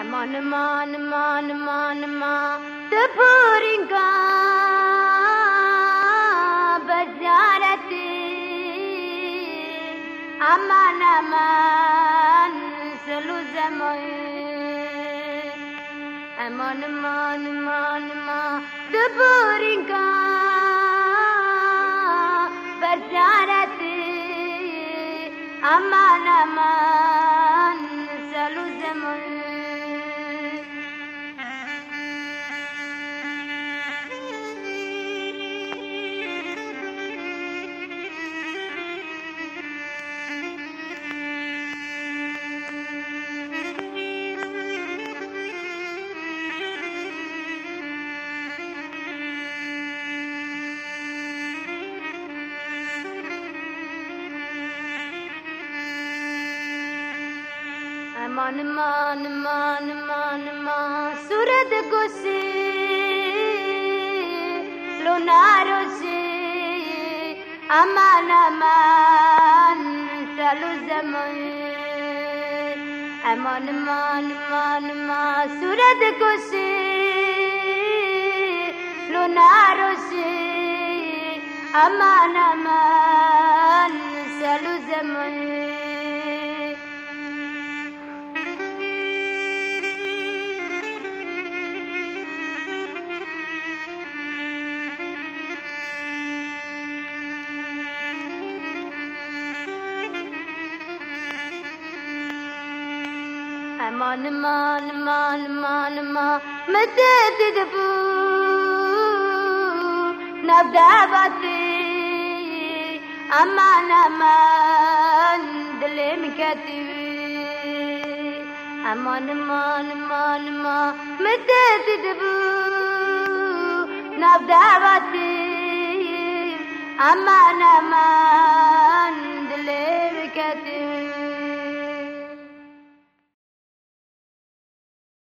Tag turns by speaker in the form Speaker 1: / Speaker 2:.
Speaker 1: এমন মন মন মন মত ভোর গা বজারত আমান আমান সলু জময় এমন মন মন মত গা मन मान मान मान मा सूरत गुसे लोनारो से अमान मान चलो जमान अमन मान मान मा सूरत गुसे लोनारो से अमान मान चलो जमान لما لما لما لما لما مديت دبو نبدا باتي امان امان دلي مكاتبي امان امان امان امان مديت دبو نبدا باتي امان امان